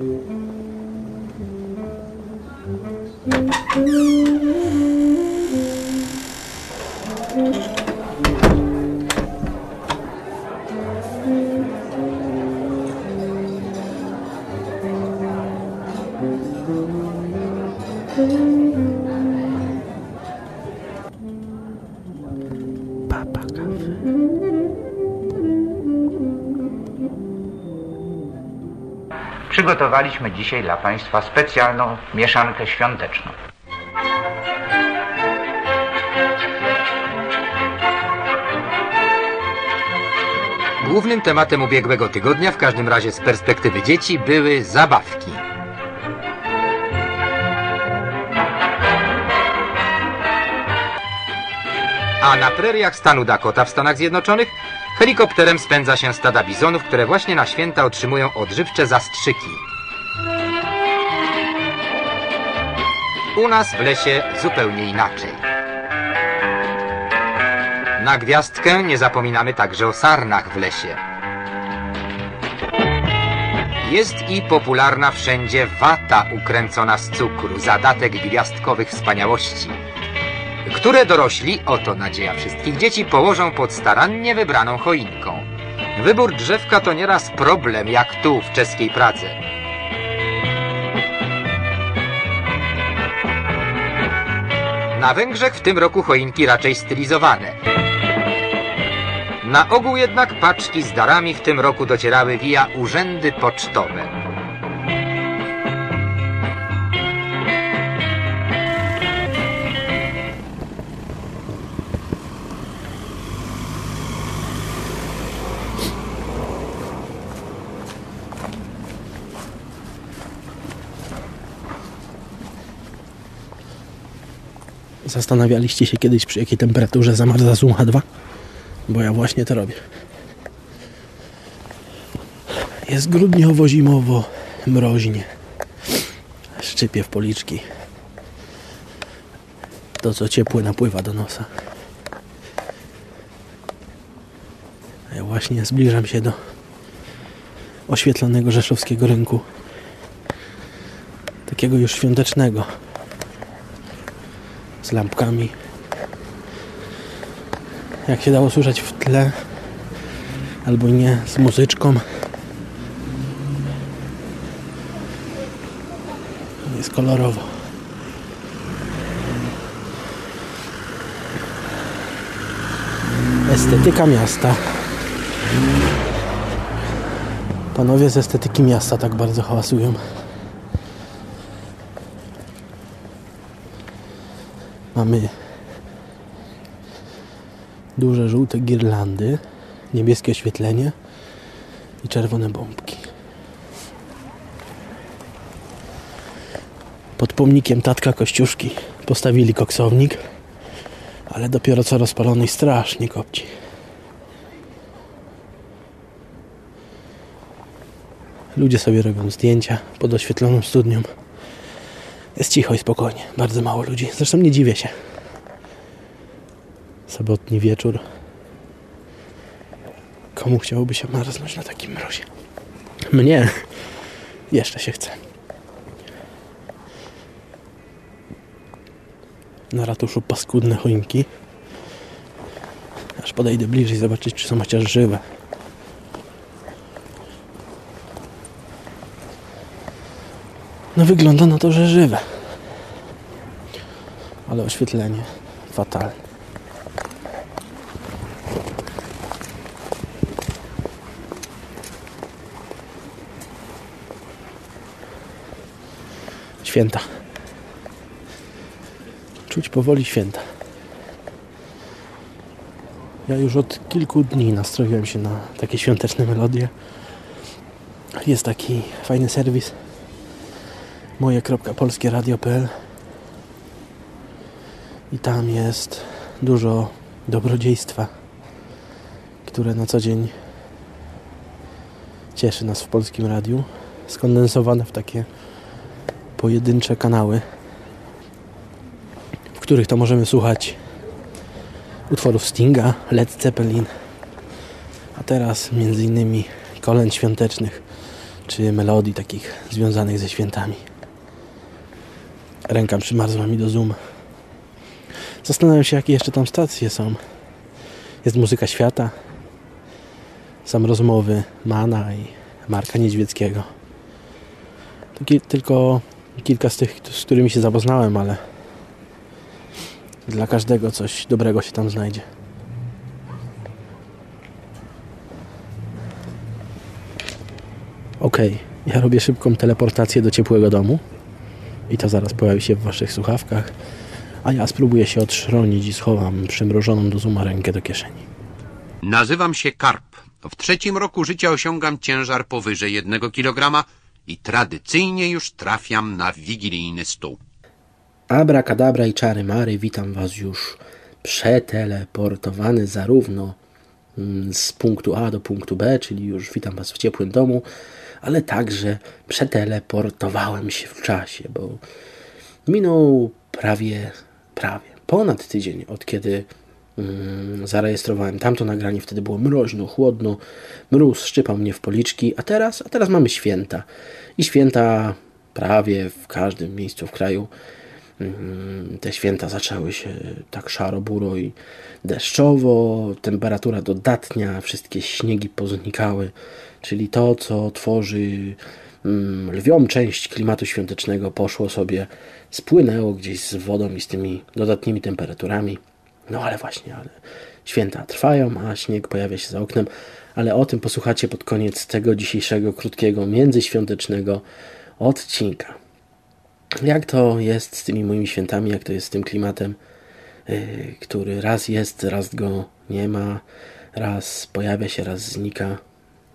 Papa Przygotowaliśmy dzisiaj dla Państwa specjalną mieszankę świąteczną. Głównym tematem ubiegłego tygodnia, w każdym razie z perspektywy dzieci, były zabawki. A na preriach stanu Dakota w Stanach Zjednoczonych helikopterem spędza się stada bizonów, które właśnie na święta otrzymują odżywcze zastrzyki. U nas w lesie zupełnie inaczej. Na gwiazdkę nie zapominamy także o sarnach w lesie. Jest i popularna wszędzie wata ukręcona z cukru, zadatek gwiazdkowych wspaniałości, które dorośli, oto nadzieja wszystkich dzieci, położą pod starannie wybraną choinką. Wybór drzewka to nieraz problem, jak tu w czeskiej Pradze. Na Węgrzech w tym roku choinki raczej stylizowane. Na ogół jednak paczki z darami w tym roku docierały via urzędy pocztowe. Zastanawialiście się kiedyś przy jakiej temperaturze zamarza Zuma 2? Bo ja właśnie to robię. Jest grudniowo, zimowo, mroźnie. Szczypie w policzki. To co ciepłe napływa do nosa. Ja właśnie zbliżam się do oświetlonego rzeszowskiego rynku. Takiego już świątecznego z lampkami. Jak się dało słyszeć w tle, albo nie, z muzyczką. Jest kolorowo. Estetyka miasta. Panowie z estetyki miasta tak bardzo hałasują. Mamy duże żółte girlandy, niebieskie oświetlenie i czerwone bombki. Pod pomnikiem tatka Kościuszki postawili koksownik, ale dopiero co rozpalony strasznie kopci. Ludzie sobie robią zdjęcia pod oświetloną studnią. Jest cicho i spokojnie. Bardzo mało ludzi. Zresztą nie dziwię się. Sobotni wieczór. Komu chciałoby się marznąć na takim mrozie? Mnie. Jeszcze się chce. Na ratuszu paskudne choinki. Aż podejdę bliżej zobaczyć, czy są chociaż żywe. No wygląda na to, że żywe. Ale oświetlenie fatalne. Święta. Czuć powoli święta. Ja już od kilku dni nastroiłem się na takie świąteczne melodie. Jest taki fajny serwis moje.polskieradio.pl i tam jest dużo dobrodziejstwa, które na co dzień cieszy nas w polskim radiu, skondensowane w takie pojedyncze kanały, w których to możemy słuchać utworów Stinga, Led Zeppelin, a teraz między innymi kolęd świątecznych czy melodii takich związanych ze świętami. Ręka przymarzła mi do zoom. Zastanawiam się, jakie jeszcze tam stacje są. Jest muzyka świata, są rozmowy Mana i Marka Niedźwieckiego. tylko kilka z tych, z którymi się zapoznałem, ale dla każdego coś dobrego się tam znajdzie. Ok, ja robię szybką teleportację do ciepłego domu i to zaraz pojawi się w Waszych słuchawkach, a ja spróbuję się odszronić i schowam przymrożoną do zuma rękę do kieszeni. Nazywam się Karp. W trzecim roku życia osiągam ciężar powyżej jednego kilograma i tradycyjnie już trafiam na wigilijny stół. Abrakadabra i czary mary, witam Was już przeteleportowany zarówno mm, z punktu A do punktu B, czyli już witam Was w ciepłym domu, ale także przeteleportowałem się w czasie, bo minął prawie, prawie ponad tydzień od kiedy mm, zarejestrowałem tamto nagranie. Wtedy było mroźno, chłodno, mróz szczypał mnie w policzki, a teraz, a teraz mamy święta. I święta prawie w każdym miejscu w kraju te święta zaczęły się tak szaro, buro i deszczowo, temperatura dodatnia, wszystkie śniegi poznikały czyli to, co tworzy mm, lwią część klimatu świątecznego, poszło sobie, spłynęło gdzieś z wodą i z tymi dodatnimi temperaturami. No ale właśnie, ale święta trwają, a śnieg pojawia się za oknem, ale o tym posłuchacie pod koniec tego dzisiejszego krótkiego międzyświątecznego odcinka. Jak to jest z tymi moimi świętami, jak to jest z tym klimatem, yy, który raz jest, raz go nie ma, raz pojawia się, raz znika.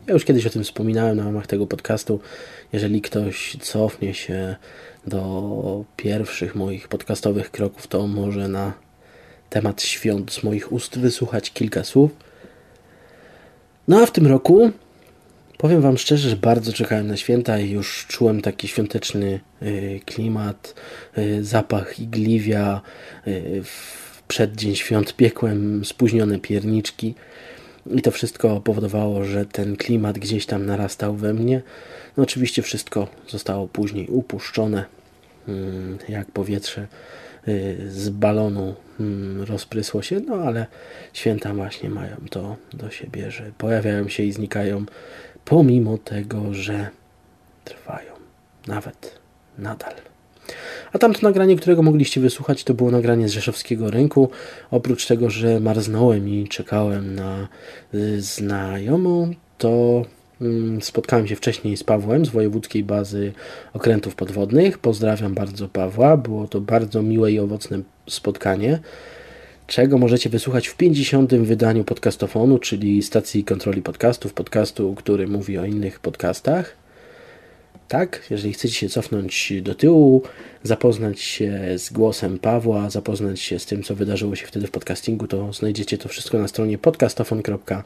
Ja już kiedyś o tym wspominałem na ramach tego podcastu. Jeżeli ktoś cofnie się do pierwszych moich podcastowych kroków, to może na temat świąt z moich ust wysłuchać kilka słów. No a w tym roku powiem Wam szczerze, że bardzo czekałem na święta i już czułem taki świąteczny y, klimat, y, zapach igliwia. Y, w przeddzień świąt piekłem spóźnione pierniczki. I to wszystko powodowało, że ten klimat gdzieś tam narastał we mnie. No oczywiście wszystko zostało później upuszczone, mm, jak powietrze z balonu mm, rozprysło się, no ale święta właśnie mają to do siebie, że pojawiają się i znikają, pomimo tego, że trwają, nawet nadal. A tamto nagranie, którego mogliście wysłuchać, to było nagranie z Rzeszowskiego Rynku. Oprócz tego, że marznąłem i czekałem na y, znajomą, to mm, spotkałem się wcześniej z Pawłem z wojewódzkiej bazy okrętów podwodnych. Pozdrawiam bardzo Pawła. Było to bardzo miłe i owocne spotkanie czego możecie wysłuchać w 50. wydaniu podcastofonu, czyli stacji kontroli podcastów, podcastu, który mówi o innych podcastach. Tak, jeżeli chcecie się cofnąć do tyłu, zapoznać się z głosem Pawła, zapoznać się z tym, co wydarzyło się wtedy w podcastingu, to znajdziecie to wszystko na stronie podcastofon.pl.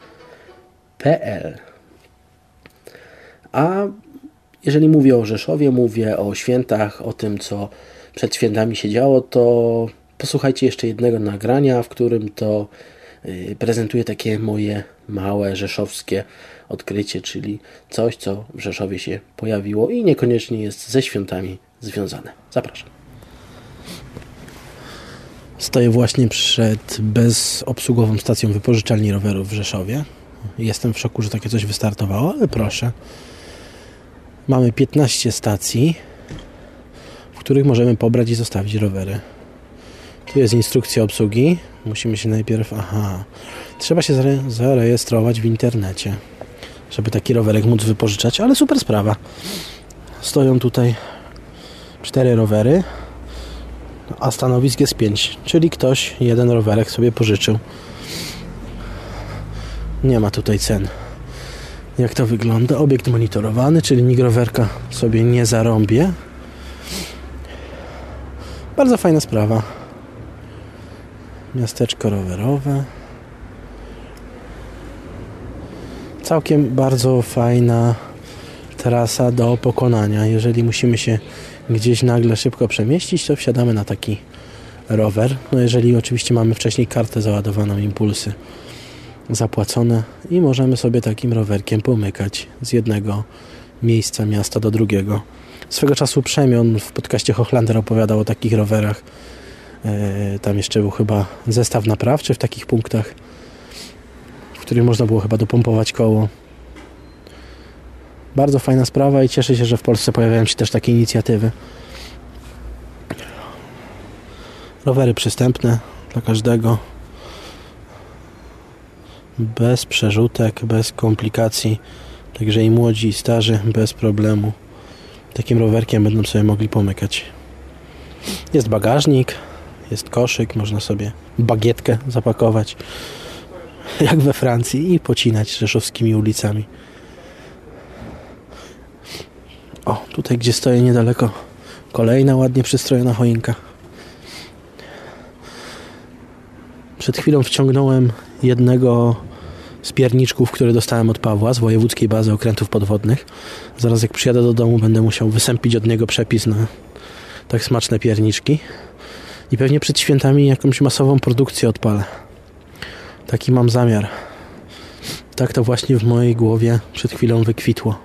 A jeżeli mówię o Rzeszowie, mówię o świętach, o tym, co przed świętami się działo, to posłuchajcie jeszcze jednego nagrania, w którym to y, prezentuję takie moje małe rzeszowskie odkrycie, czyli coś, co w Rzeszowie się pojawiło i niekoniecznie jest ze świętami związane. Zapraszam. Stoję właśnie przed bezobsługową stacją wypożyczalni rowerów w Rzeszowie. Jestem w szoku, że takie coś wystartowało, ale proszę. Mamy 15 stacji, w których możemy pobrać i zostawić rowery. Tu jest instrukcja obsługi. Musimy się najpierw... Aha. Trzeba się zarejestrować w internecie żeby taki rowerek móc wypożyczać, ale super sprawa. Stoją tutaj cztery rowery, a stanowisk jest pięć, czyli ktoś jeden rowerek sobie pożyczył. Nie ma tutaj cen. Jak to wygląda? Obiekt monitorowany, czyli nikt rowerka sobie nie zarąbie. Bardzo fajna sprawa. Miasteczko rowerowe. całkiem bardzo fajna trasa do pokonania. Jeżeli musimy się gdzieś nagle szybko przemieścić, to wsiadamy na taki rower. No jeżeli oczywiście mamy wcześniej kartę załadowaną, impulsy zapłacone i możemy sobie takim rowerkiem pomykać z jednego miejsca miasta do drugiego. Swego czasu Przemion w podcaście Hochlander opowiadał o takich rowerach. E, tam jeszcze był chyba zestaw naprawczy w takich punktach, w których można było chyba dopompować koło. Bardzo fajna sprawa i cieszę się, że w Polsce pojawiają się też takie inicjatywy. Rowery przystępne dla każdego. Bez przerzutek, bez komplikacji. Także i młodzi, i starzy bez problemu. Takim rowerkiem będą sobie mogli pomykać. Jest bagażnik, jest koszyk, można sobie bagietkę zapakować, jak we Francji, i pocinać rzeszowskimi ulicami. O, tutaj gdzie stoję niedaleko, kolejna ładnie przystrojona choinka. Przed chwilą wciągnąłem jednego z pierniczków, które dostałem od Pawła z wojewódzkiej bazy okrętów podwodnych. Zaraz jak przyjadę do domu będę musiał wysępić od niego przepis na tak smaczne pierniczki. I pewnie przed świętami jakąś masową produkcję odpalę. Taki mam zamiar. Tak to właśnie w mojej głowie przed chwilą wykwitło.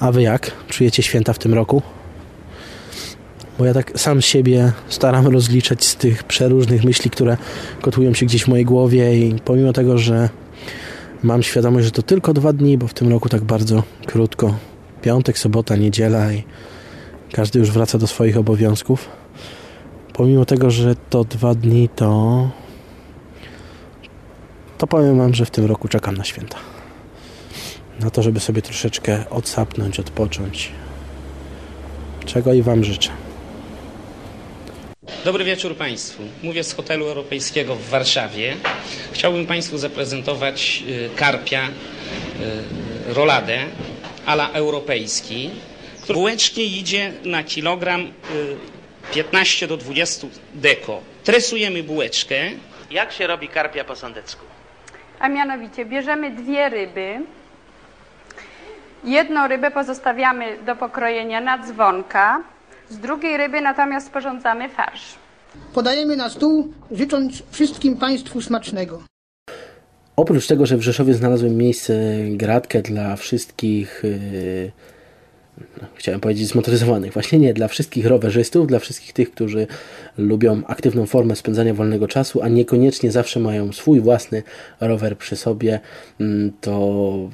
A wy jak? Czujecie święta w tym roku? Bo ja tak sam siebie staram rozliczać z tych przeróżnych myśli, które kotują się gdzieś w mojej głowie i pomimo tego, że mam świadomość, że to tylko dwa dni, bo w tym roku tak bardzo krótko. Piątek, sobota, niedziela i każdy już wraca do swoich obowiązków. Pomimo tego, że to dwa dni, to to powiem Wam, że w tym roku czekam na święta. Na to, żeby sobie troszeczkę odsapnąć, odpocząć. Czego i Wam życzę. Dobry wieczór Państwu. Mówię z hotelu europejskiego w Warszawie. Chciałbym Państwu zaprezentować y, karpia y, roladę ala europejski. Który Bułecznie idzie na kilogram y, 15 do 20 deko. Tresujemy bułeczkę. Jak się robi karpia po sądecku? A mianowicie bierzemy dwie ryby. Jedną rybę pozostawiamy do pokrojenia na dzwonka. Z drugiej ryby natomiast sporządzamy farsz. Podajemy na stół, życząc wszystkim Państwu smacznego. Oprócz tego, że w Rzeszowie znalazłem miejsce, gratkę dla wszystkich, yy, chciałem powiedzieć zmotoryzowanych, właśnie nie, dla wszystkich rowerzystów, dla wszystkich tych, którzy lubią aktywną formę spędzania wolnego czasu, a niekoniecznie zawsze mają swój własny rower przy sobie, mm, to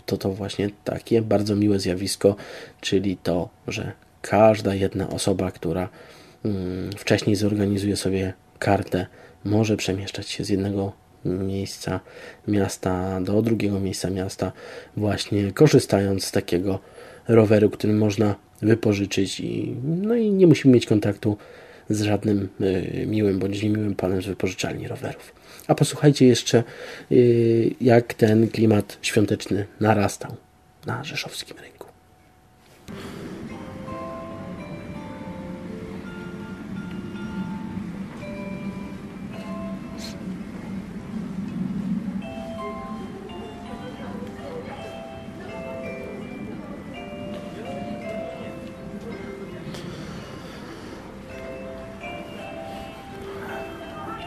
to, to właśnie takie bardzo miłe zjawisko, czyli to, że każda jedna osoba, która mm, wcześniej zorganizuje sobie kartę, może przemieszczać się z jednego miejsca miasta do drugiego miejsca miasta, właśnie korzystając z takiego roweru, który można wypożyczyć i, no i nie musimy mieć kontaktu z żadnym y, miłym bądź niemiłym panem z wypożyczalni rowerów. A posłuchajcie jeszcze, y, jak ten klimat świąteczny narastał na rzeszowskim rynku.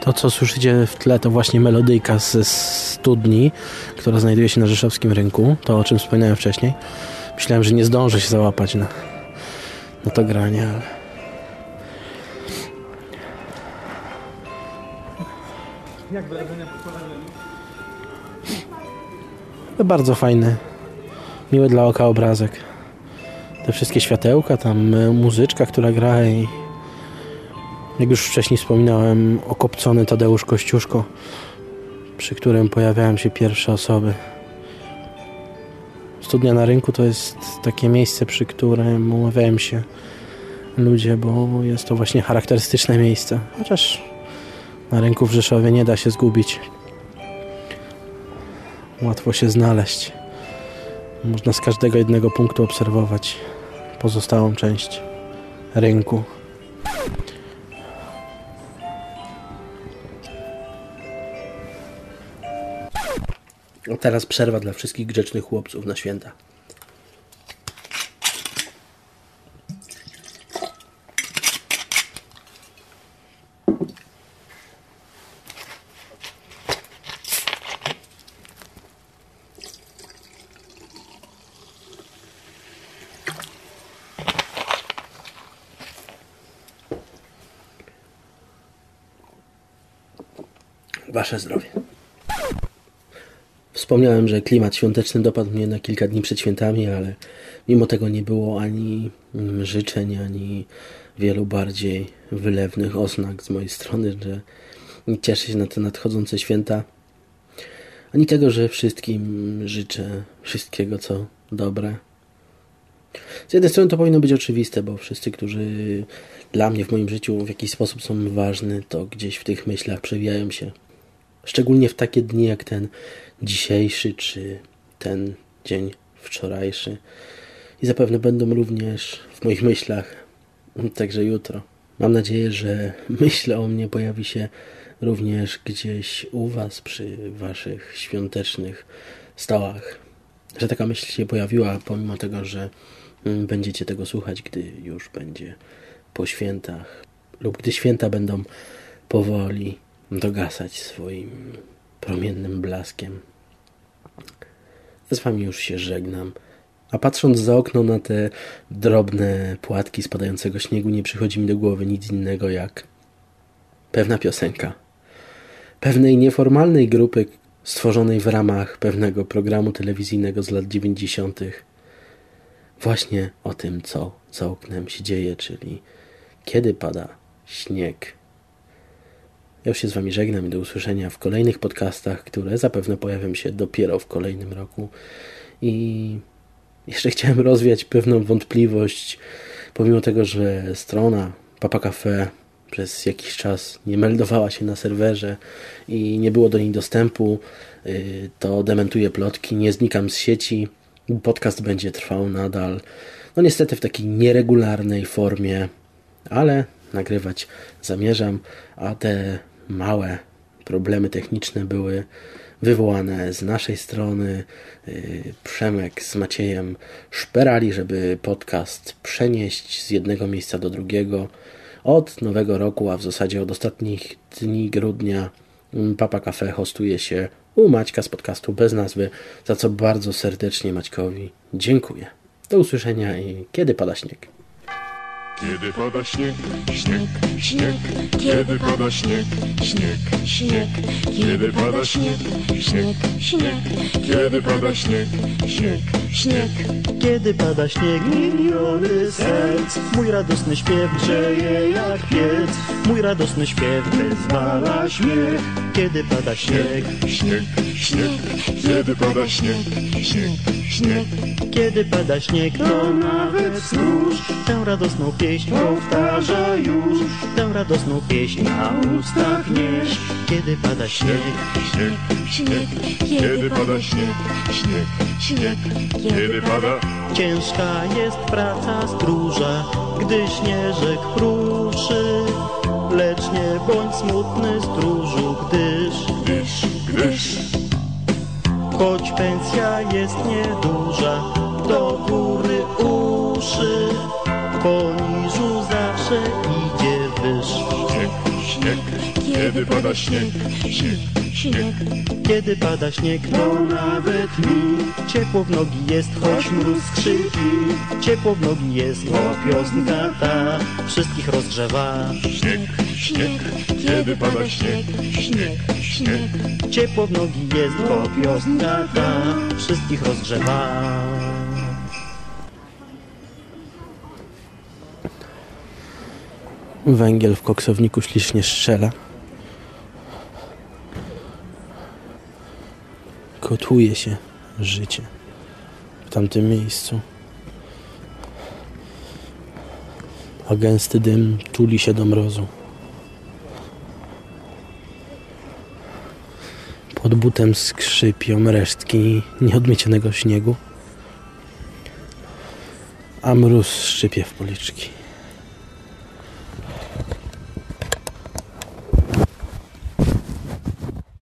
To, co słyszycie w tle, to właśnie melodyjka ze studni, która znajduje się na rzeszowskim rynku. To, o czym wspominałem wcześniej. Myślałem, że nie zdążę się załapać na, na to granie, ale... To bardzo fajny, miły dla oka obrazek. Te wszystkie światełka, tam e, muzyczka, która gra i jak już wcześniej wspominałem, okopcony Tadeusz Kościuszko, przy którym pojawiają się pierwsze osoby. Studnia na rynku to jest takie miejsce, przy którym umawiają się ludzie, bo jest to właśnie charakterystyczne miejsce. Chociaż na rynku w Rzeszowie nie da się zgubić. Łatwo się znaleźć. Można z każdego jednego punktu obserwować pozostałą część rynku. No teraz przerwa dla wszystkich grzecznych chłopców na święta. Wasze zdrowie. Wspomniałem, że klimat świąteczny dopadł mnie na kilka dni przed świętami, ale mimo tego nie było ani mm, życzeń, ani wielu bardziej wylewnych oznak z mojej strony, że cieszę się na te nadchodzące święta, ani tego, że wszystkim życzę wszystkiego, co dobre. Z jednej strony to powinno być oczywiste, bo wszyscy, którzy dla mnie w moim życiu w jakiś sposób są ważni, to gdzieś w tych myślach przewijają się. Szczególnie w takie dni jak ten dzisiejszy, czy ten dzień wczorajszy. I zapewne będą również w moich myślach, także jutro. Mam nadzieję, że myśl o mnie pojawi się również gdzieś u Was przy Waszych świątecznych stołach. Że taka myśl się pojawiła, pomimo tego, że mm, będziecie tego słuchać, gdy już będzie po świętach, lub gdy święta będą powoli dogasać swoim promiennym blaskiem. Z Wami już się żegnam. A patrząc za okno na te drobne płatki spadającego śniegu, nie przychodzi mi do głowy nic innego jak pewna piosenka. Pewnej nieformalnej grupy stworzonej w ramach pewnego programu telewizyjnego z lat 90. Właśnie o tym, co za oknem się dzieje, czyli kiedy pada śnieg. Ja już się z Wami żegnam i do usłyszenia w kolejnych podcastach, które zapewne pojawią się dopiero w kolejnym roku. I jeszcze chciałem rozwiać pewną wątpliwość, pomimo tego, że strona Papa Cafe przez jakiś czas nie meldowała się na serwerze i nie było do niej dostępu, y, to dementuję plotki, nie znikam z sieci. Podcast będzie trwał nadal. No niestety w takiej nieregularnej formie, ale nagrywać zamierzam, a te małe problemy techniczne były wywołane z naszej strony. Y, Przemek z Maciejem szperali, żeby podcast przenieść z jednego miejsca do drugiego. Od nowego roku, a w zasadzie od ostatnich dni grudnia mm, Papa Cafe hostuje się u Maćka z podcastu bez nazwy, za co bardzo serdecznie Maćkowi dziękuję. Do usłyszenia i kiedy pada śnieg. Kiedy pada śnieg, śnieg, śnieg, kiedy pada śnieg, śnieg, śnieg, kiedy pada śnieg, śnieg, śnieg, kiedy pada śnieg, śnieg, śnieg, Kiedy pada śnieg, miliony serc. Mój radosny śpiew grzeje jak piec. Mój radosny śpiew wyzwala śmiech. Kiedy pada śnieg, śnieg, śnieg, kiedy pada śnieg, śnieg, śnieg, kiedy pada śnieg To nawet stróż. Tę radosną pieśń powtarza już. Tę radosną pieśń na ustach nieś Kiedy pada śnieg, śnieg, śnieg, kiedy pada śnieg, śnieg, śnieg, kiedy pada Ciężka jest praca stróża, gdy śnieżek pruszy. Lecz nie bądź smutny stróżu, gdyż, gdyż, gdyż choć pensja jest nieduża, do góry uszy. Poniżu zawsze idzie wyż. śnieg, śnieg, kiedy pada śnieg, śnieg, śnieg, Kiedy pada śnieg, to nawet mi ciepło w nogi jest, choć mróz krzyki. Ciepło w nogi jest, bo piosenka ta wszystkich rozgrzewa. śnieg, śnieg, kiedy pada śnieg, śnieg, śnieg, Ciepło w nogi jest, bo piosenka ta wszystkich rozgrzewa. Węgiel w koksowniku ślicznie strzela. Kotłuje się życie w tamtym miejscu. A gęsty dym tuli się do mrozu. Pod butem skrzypią resztki nieodmiecionego śniegu, a mróz szczypie w policzki.